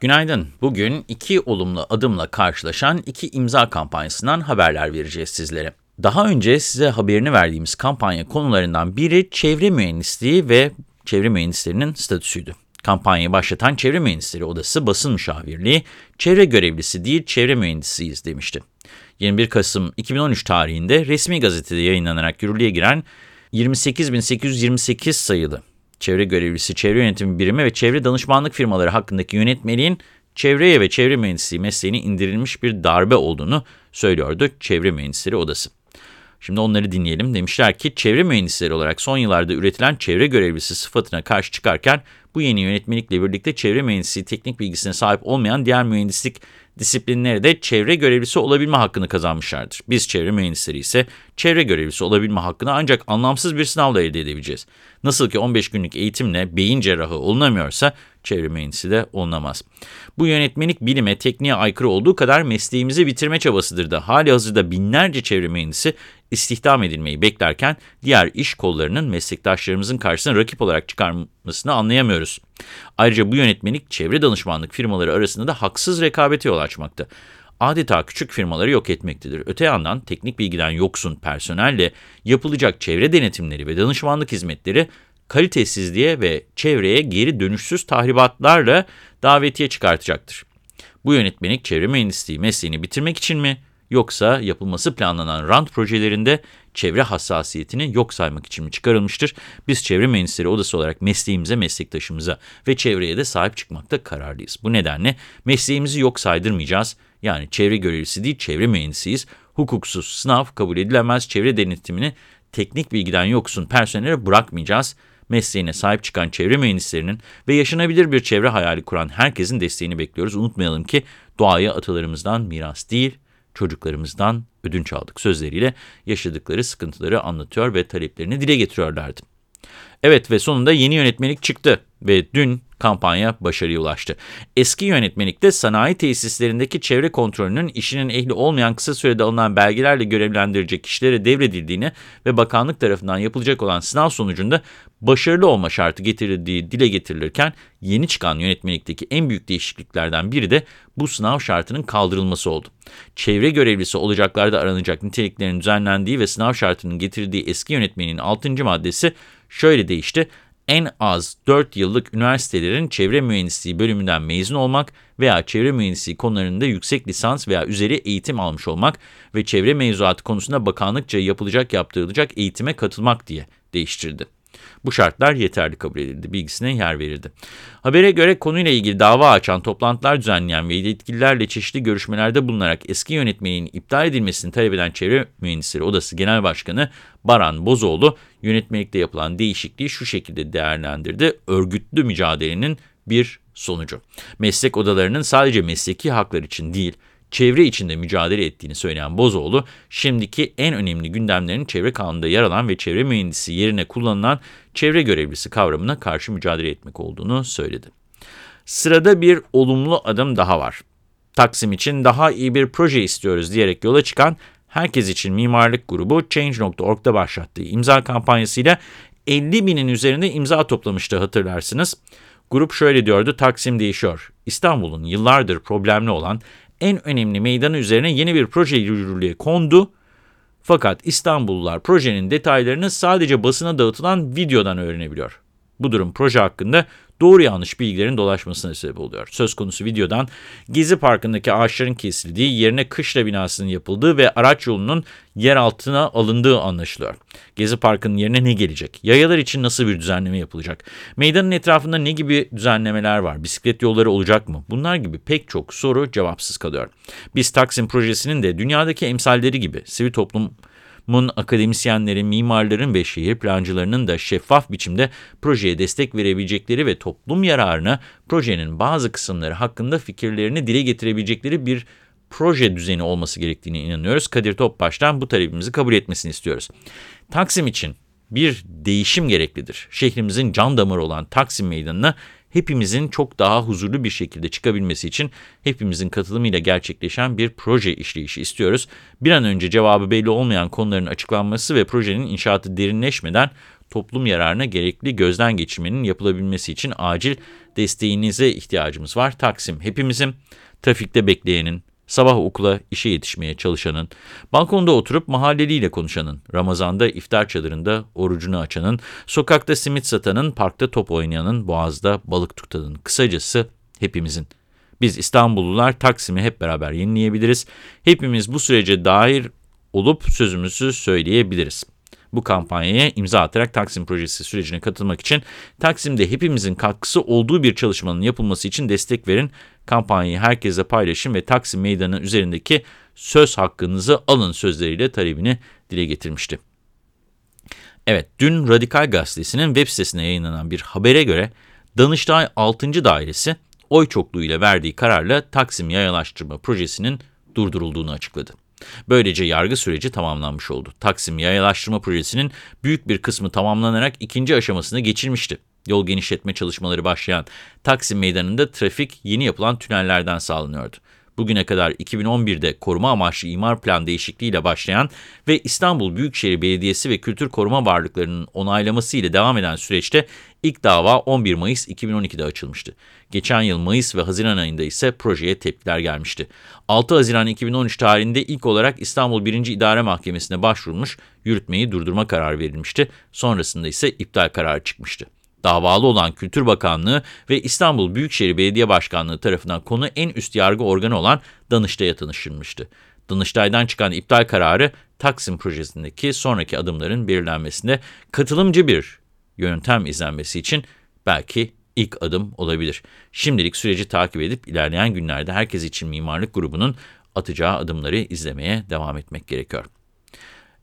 Günaydın. Bugün iki olumlu adımla karşılaşan iki imza kampanyasından haberler vereceğiz sizlere. Daha önce size haberini verdiğimiz kampanya konularından biri çevre mühendisliği ve çevre mühendislerinin statüsüydü. Kampanyayı başlatan Çevre Mühendisleri Odası basın müşavirliği, çevre görevlisi değil çevre mühendisiyiz demişti. 21 Kasım 2013 tarihinde resmi gazetede yayınlanarak yürürlüğe giren 28.828 sayılı çevre görevlisi, çevre yönetimi birimi ve çevre danışmanlık firmaları hakkındaki yönetmeliğin çevreye ve çevre mühendisliği mesleğine indirilmiş bir darbe olduğunu söylüyordu Çevre Mühendisleri Odası. Şimdi onları dinleyelim. Demişler ki çevre mühendisleri olarak son yıllarda üretilen çevre görevlisi sıfatına karşı çıkarken bu yeni yönetmelikle birlikte çevre mühendisliği teknik bilgisine sahip olmayan diğer mühendislik disiplinleri de çevre görevlisi olabilme hakkını kazanmışlardır. Biz çevre mühendisleri ise çevre görevlisi olabilme hakkını ancak anlamsız bir sınavla elde edebileceğiz. Nasıl ki 15 günlük eğitimle beyin cerrahı olunamıyorsa çevre mühendisi de olunamaz. Bu yönetmelik bilime, tekniğe aykırı olduğu kadar mesleğimizi bitirme çabasıdır da hali hazırda binlerce çevre mühendisi istihdam edilmeyi beklerken diğer iş kollarının meslektaşlarımızın karşısına rakip olarak çıkarmasını anlayamıyoruz. Ayrıca bu yönetmelik çevre danışmanlık firmaları arasında da haksız rekabete yol açmakta. Adeta küçük firmaları yok etmektedir. Öte yandan teknik bilgiden yoksun personelle yapılacak çevre denetimleri ve danışmanlık hizmetleri kalitesizliğe ve çevreye geri dönüşsüz tahribatlarla davetiye çıkartacaktır. Bu yönetmelik çevre mühendisliği mesleğini bitirmek için mi yoksa yapılması planlanan rant projelerinde çevre hassasiyetini yok saymak için mi çıkarılmıştır? Biz çevre mühendisleri odası olarak mesleğimize, meslektaşımıza ve çevreye de sahip çıkmakta kararlıyız. Bu nedenle mesleğimizi yok saydırmayacağız. Yani çevre görevlisi değil, çevre mühendisiyiz. Hukuksuz sınav kabul edilemez çevre denetimini teknik bilgiden yoksun personele bırakmayacağız mesleğine sahip çıkan çevre mühendislerinin ve yaşanabilir bir çevre hayali kuran herkesin desteğini bekliyoruz. Unutmayalım ki doğayı atalarımızdan miras değil, çocuklarımızdan ödünç aldık sözleriyle yaşadıkları sıkıntıları anlatıyor ve taleplerini dile getiriyorlardı. Evet ve sonunda yeni yönetmelik çıktı ve dün kampanya başarıya ulaştı. Eski yönetmelikte sanayi tesislerindeki çevre kontrolünün işinin ehli olmayan kısa sürede alınan belgelerle görevlendirecek kişilere devredildiğini ve bakanlık tarafından yapılacak olan sınav sonucunda başarılı olma şartı getirildiği dile getirilirken yeni çıkan yönetmelikteki en büyük değişikliklerden biri de bu sınav şartının kaldırılması oldu. Çevre görevlisi olacaklarda aranacak niteliklerin düzenlendiği ve sınav şartının getirildiği eski yönetmeliğin 6. maddesi şöyle değişti en az 4 yıllık üniversitelerin çevre mühendisliği bölümünden mezun olmak veya çevre mühendisliği konularında yüksek lisans veya üzeri eğitim almış olmak ve çevre mevzuatı konusunda bakanlıkça yapılacak yaptırılacak eğitime katılmak diye değiştirdi. Bu şartlar yeterli kabul edildi, bilgisine yer verildi. Habere göre konuyla ilgili dava açan, toplantılar düzenleyen ve yetkililerle çeşitli görüşmelerde bulunarak eski yönetmenin iptal edilmesini talep eden Çevre Mühendisleri Odası Genel Başkanı Baran Bozoğlu, yönetmelikte yapılan değişikliği şu şekilde değerlendirdi. Örgütlü mücadelenin bir sonucu. Meslek odalarının sadece mesleki haklar için değil, çevre içinde mücadele ettiğini söyleyen Bozoğlu, şimdiki en önemli gündemlerin çevre kanununda yer alan ve çevre mühendisi yerine kullanılan çevre görevlisi kavramına karşı mücadele etmek olduğunu söyledi. Sırada bir olumlu adım daha var. Taksim için daha iyi bir proje istiyoruz diyerek yola çıkan Herkes için Mimarlık Grubu Change.org'da başlattığı imza kampanyasıyla 50 binin üzerinde imza toplamıştı hatırlarsınız. Grup şöyle diyordu, Taksim değişiyor. İstanbul'un yıllardır problemli olan en önemli meydanı üzerine yeni bir proje yürürlüğe kondu. Fakat İstanbullular projenin detaylarını sadece basına dağıtılan videodan öğrenebiliyor. Bu durum proje hakkında doğru yanlış bilgilerin dolaşmasına sebep oluyor. Söz konusu videodan Gezi Parkı'ndaki ağaçların kesildiği, yerine kışla binasının yapıldığı ve araç yolunun yer altına alındığı anlaşılıyor. Gezi Parkı'nın yerine ne gelecek? Yayalar için nasıl bir düzenleme yapılacak? Meydanın etrafında ne gibi düzenlemeler var? Bisiklet yolları olacak mı? Bunlar gibi pek çok soru cevapsız kalıyor. Biz Taksim projesinin de dünyadaki emsalleri gibi sivil toplum Mun akademisyenlerin, mimarların ve şehir plancılarının da şeffaf biçimde projeye destek verebilecekleri ve toplum yararına projenin bazı kısımları hakkında fikirlerini dile getirebilecekleri bir proje düzeni olması gerektiğine inanıyoruz. Kadir Topbaş'tan bu talebimizi kabul etmesini istiyoruz. Taksim için bir değişim gereklidir. Şehrimizin can damarı olan Taksim Meydanı'na hepimizin çok daha huzurlu bir şekilde çıkabilmesi için hepimizin katılımıyla gerçekleşen bir proje işleyişi istiyoruz. Bir an önce cevabı belli olmayan konuların açıklanması ve projenin inşaatı derinleşmeden toplum yararına gerekli gözden geçirmenin yapılabilmesi için acil desteğinize ihtiyacımız var. Taksim hepimizin, trafikte bekleyenin, sabah okula, işe yetişmeye çalışanın, balkonda oturup mahalleliyle konuşanın, Ramazan'da iftar çadırında orucunu açanın, sokakta simit satanın, parkta top oynayanın, boğazda balık tutanın, kısacası hepimizin. Biz İstanbullular Taksim'i hep beraber yenileyebiliriz. Hepimiz bu sürece dair olup sözümüzü söyleyebiliriz. Bu kampanyaya imza atarak Taksim projesi sürecine katılmak için Taksim'de hepimizin katkısı olduğu bir çalışmanın yapılması için destek verin. Kampanyayı herkese paylaşın ve Taksim Meydanı üzerindeki söz hakkınızı alın sözleriyle talebini dile getirmişti. Evet, dün Radikal Gazetesi'nin web sitesine yayınlanan bir habere göre Danıştay 6. Dairesi oy çokluğuyla verdiği kararla Taksim Yayalaştırma Projesi'nin durdurulduğunu açıkladı. Böylece yargı süreci tamamlanmış oldu. Taksim Yayalaştırma Projesi'nin büyük bir kısmı tamamlanarak ikinci aşamasına geçilmişti. Yol genişletme çalışmaları başlayan Taksim Meydanı'nda trafik yeni yapılan tünellerden sağlanıyordu. Bugüne kadar 2011'de koruma amaçlı imar plan değişikliğiyle başlayan ve İstanbul Büyükşehir Belediyesi ve kültür koruma varlıklarının onaylaması ile devam eden süreçte ilk dava 11 Mayıs 2012'de açılmıştı. Geçen yıl Mayıs ve Haziran ayında ise projeye tepkiler gelmişti. 6 Haziran 2013 tarihinde ilk olarak İstanbul 1. İdare Mahkemesi'ne başvurulmuş, yürütmeyi durdurma kararı verilmişti. Sonrasında ise iptal kararı çıkmıştı. Davalı olan Kültür Bakanlığı ve İstanbul Büyükşehir Belediye Başkanlığı tarafından konu en üst yargı organı olan Danıştay'a tanışılmıştı. Danıştay'dan çıkan iptal kararı Taksim projesindeki sonraki adımların belirlenmesinde katılımcı bir yöntem izlenmesi için belki ilk adım olabilir. Şimdilik süreci takip edip ilerleyen günlerde herkes için mimarlık grubunun atacağı adımları izlemeye devam etmek gerekiyor.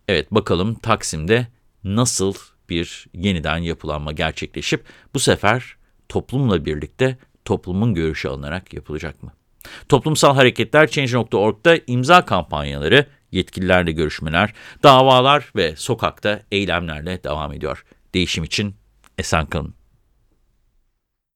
Evet bakalım Taksim'de nasıl bir yeniden yapılanma gerçekleşip bu sefer toplumla birlikte toplumun görüşü alınarak yapılacak mı? Toplumsal hareketler Change.org'da imza kampanyaları, yetkililerle görüşmeler, davalar ve sokakta eylemlerle devam ediyor. Değişim için esen kalın.